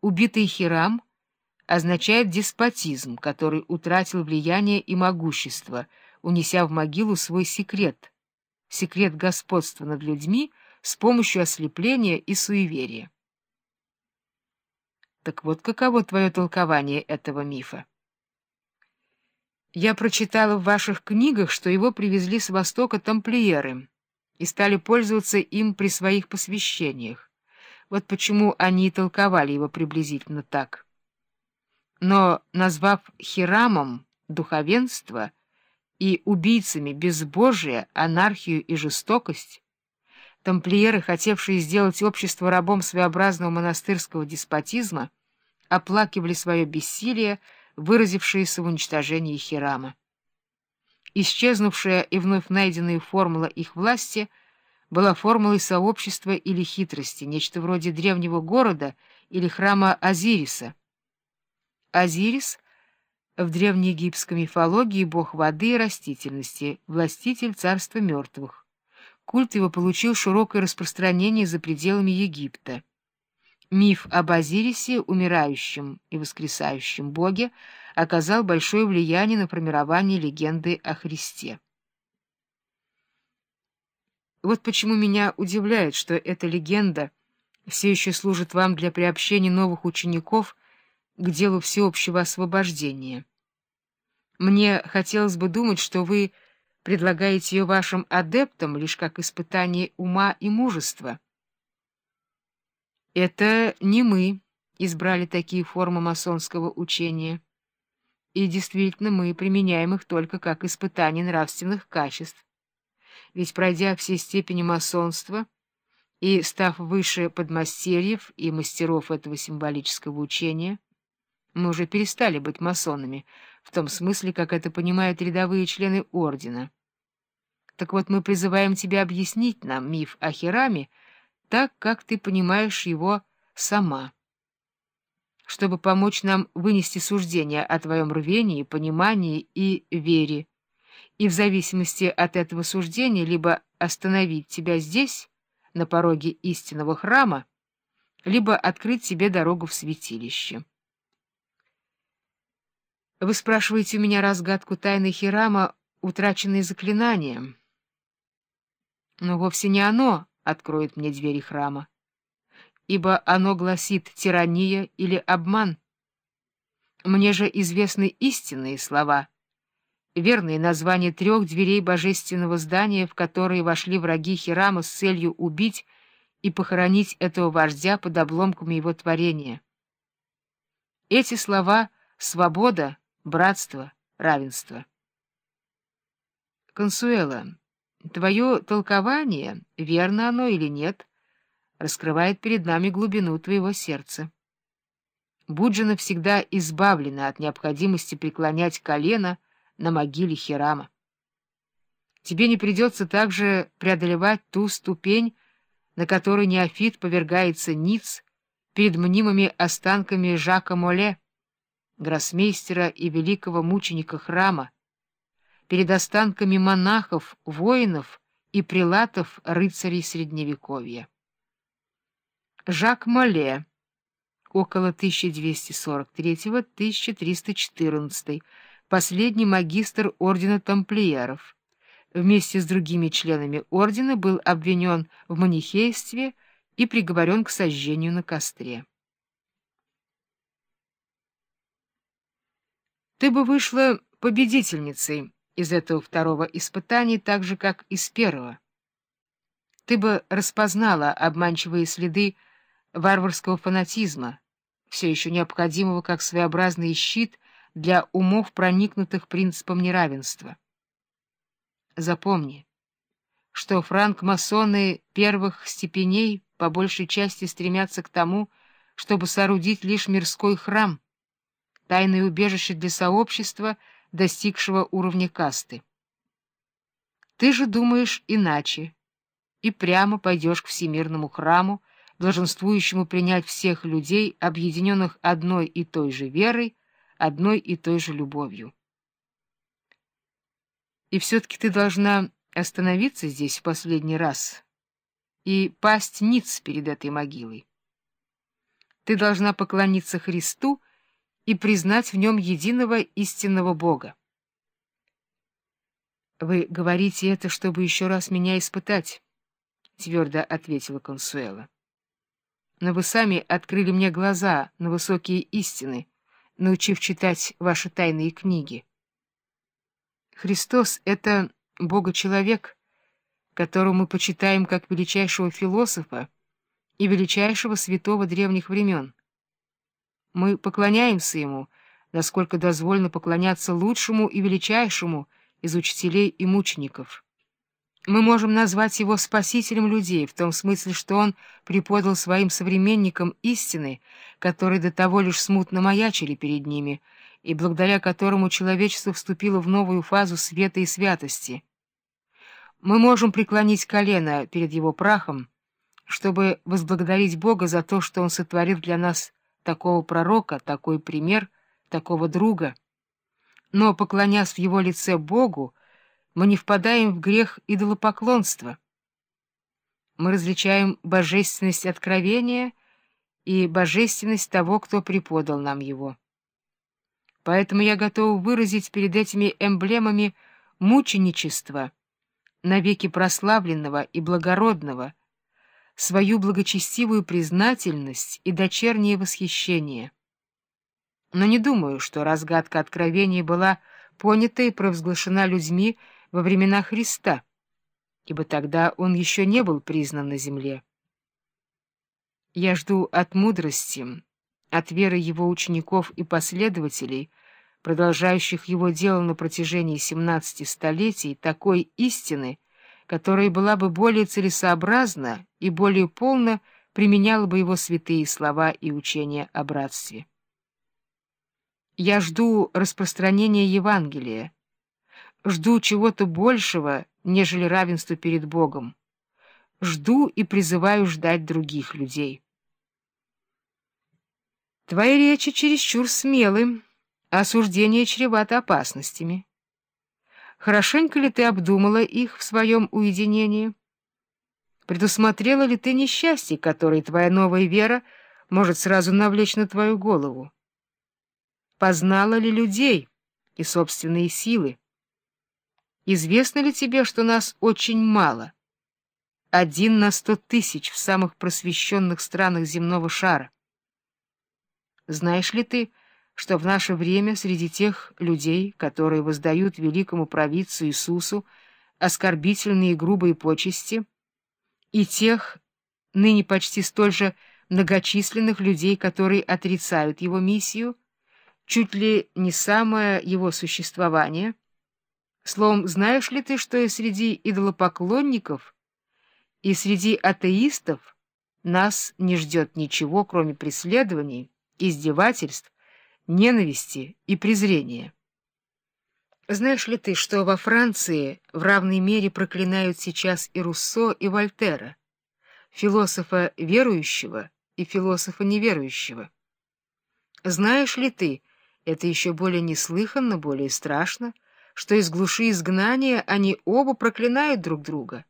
Убитый Хирам означает деспотизм, который утратил влияние и могущество, унеся в могилу свой секрет, секрет господства над людьми с помощью ослепления и суеверия. Так вот каково твое толкование этого мифа? Я прочитала в ваших книгах, что его привезли с Востока тамплиеры и стали пользоваться им при своих посвящениях. Вот почему они и толковали его приблизительно так. Но, назвав Хирамом духовенство и убийцами безбожие, анархию и жестокость, тамплиеры, хотевшие сделать общество рабом своеобразного монастырского деспотизма, оплакивали свое бессилие, выразившееся в уничтожении Хирама. Исчезнувшая и вновь найденная формула их власти была формулой сообщества или хитрости, нечто вроде древнего города или храма Азириса. Азирис — в древнеегипетской мифологии бог воды и растительности, властитель царства мертвых. Культ его получил широкое распространение за пределами Египта. Миф об Азирисе, умирающем и воскресающем боге, оказал большое влияние на формирование легенды о Христе. Вот почему меня удивляет, что эта легенда все еще служит вам для приобщения новых учеников к делу всеобщего освобождения. Мне хотелось бы думать, что вы предлагаете ее вашим адептам лишь как испытание ума и мужества. Это не мы избрали такие формы масонского учения, и действительно мы применяем их только как испытание нравственных качеств. Ведь пройдя все степени масонства и став выше подмастерьев и мастеров этого символического учения, мы уже перестали быть масонами, в том смысле, как это понимают рядовые члены ордена. Так вот, мы призываем тебя объяснить нам миф о Хираме так, как ты понимаешь его сама, чтобы помочь нам вынести суждение о твоем рвении, понимании и вере, и в зависимости от этого суждения либо остановить тебя здесь, на пороге истинного храма, либо открыть тебе дорогу в святилище. Вы спрашиваете у меня разгадку тайны Хирама, утраченные заклинания. Но вовсе не оно откроет мне двери храма, ибо оно гласит тирания или обман. Мне же известны истинные слова, верные названия трех дверей божественного здания, в которые вошли враги Хирама с целью убить и похоронить этого вождя под обломками его творения. Эти слова — свобода — братство, равенство. Консуэла, твое толкование, верно оно или нет, раскрывает перед нами глубину твоего сердца. Же навсегда избавлена от необходимости преклонять колено на могиле Хирама. Тебе не придется также преодолевать ту ступень, на которой неофит повергается ниц перед мнимыми останками Жака Моле, гроссмейстера и великого мученика храма, перед останками монахов, воинов и прилатов рыцарей Средневековья. Жак Моле, около 1243-1314, последний магистр ордена тамплиеров, вместе с другими членами ордена был обвинен в манихействе и приговорен к сожжению на костре. Ты бы вышла победительницей из этого второго испытания так же, как из первого. Ты бы распознала обманчивые следы варварского фанатизма, все еще необходимого как своеобразный щит для умов, проникнутых принципом неравенства. Запомни, что франк-масоны первых степеней по большей части стремятся к тому, чтобы соорудить лишь мирской храм — тайное убежище для сообщества, достигшего уровня касты. Ты же думаешь иначе и прямо пойдешь к всемирному храму, долженствующему принять всех людей, объединенных одной и той же верой, одной и той же любовью. И все-таки ты должна остановиться здесь в последний раз и пасть ниц перед этой могилой. ты должна поклониться Христу и признать в нем единого истинного Бога. «Вы говорите это, чтобы еще раз меня испытать», — твердо ответила Консуэла. «Но вы сами открыли мне глаза на высокие истины, научив читать ваши тайные книги. Христос — это Бога-человек, которого мы почитаем как величайшего философа и величайшего святого древних времен. Мы поклоняемся Ему, насколько дозволено поклоняться лучшему и величайшему — из учителей и мучеников. Мы можем назвать его спасителем людей, в том смысле, что он преподал своим современникам истины, которые до того лишь смутно маячили перед ними, и благодаря которому человечество вступило в новую фазу света и святости. Мы можем преклонить колено перед его прахом, чтобы возблагодарить Бога за то, что он сотворил для нас такого пророка, такой пример, такого друга — но, поклонясь в его лице Богу, мы не впадаем в грех идолопоклонства. Мы различаем божественность откровения и божественность того, кто преподал нам его. Поэтому я готов выразить перед этими эмблемами мученичества, навеки прославленного и благородного, свою благочестивую признательность и дочернее восхищение — но не думаю, что разгадка откровения была понята и провозглашена людьми во времена Христа, ибо тогда он еще не был признан на земле. Я жду от мудрости, от веры его учеников и последователей, продолжающих его дело на протяжении 17 столетий, такой истины, которая была бы более целесообразна и более полно применяла бы его святые слова и учения о братстве. Я жду распространения Евангелия, жду чего-то большего, нежели равенство перед Богом. Жду и призываю ждать других людей. Твои речи чересчур смелы, осуждение чревато опасностями. Хорошенько ли ты обдумала их в своем уединении? Предусмотрела ли ты несчастье, которое твоя новая вера может сразу навлечь на твою голову? познала ли людей и собственные силы? Известно ли тебе, что нас очень мало? Один на сто тысяч в самых просвещенных странах земного шара. Знаешь ли ты, что в наше время среди тех людей, которые воздают великому провидцу Иисусу оскорбительные и грубые почести, и тех, ныне почти столь же многочисленных людей, которые отрицают его миссию, чуть ли не самое его существование. Словом, знаешь ли ты, что и среди идолопоклонников, и среди атеистов нас не ждет ничего, кроме преследований, издевательств, ненависти и презрения? Знаешь ли ты, что во Франции в равной мере проклинают сейчас и Руссо, и Вольтера, философа верующего и философа неверующего? Знаешь ли ты, это еще более неслыханно, более страшно, что из глуши изгнания они оба проклинают друг друга.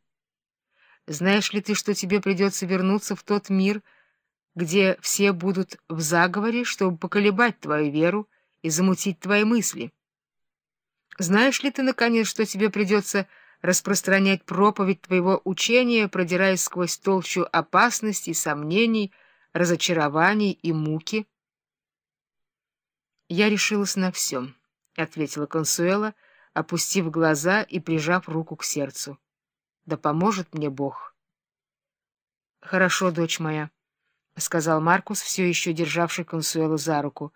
Знаешь ли ты, что тебе придется вернуться в тот мир, где все будут в заговоре, чтобы поколебать твою веру и замутить твои мысли? Знаешь ли ты, наконец, что тебе придется распространять проповедь твоего учения, продираясь сквозь толщу опасностей, сомнений, разочарований и муки? «Я решилась на всем», — ответила Консуэла, опустив глаза и прижав руку к сердцу. «Да поможет мне Бог». «Хорошо, дочь моя», — сказал Маркус, все еще державший Консуэлу за руку.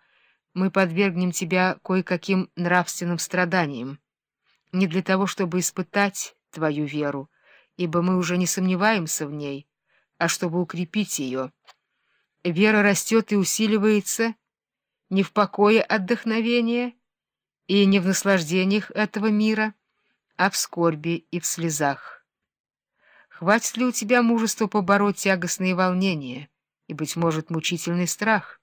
«Мы подвергнем тебя кое-каким нравственным страданиям. Не для того, чтобы испытать твою веру, ибо мы уже не сомневаемся в ней, а чтобы укрепить ее. Вера растет и усиливается» не в покое отдохновения и не в наслаждениях этого мира, а в скорби и в слезах. Хватит ли у тебя мужества побороть тягостные волнения и, быть может, мучительный страх —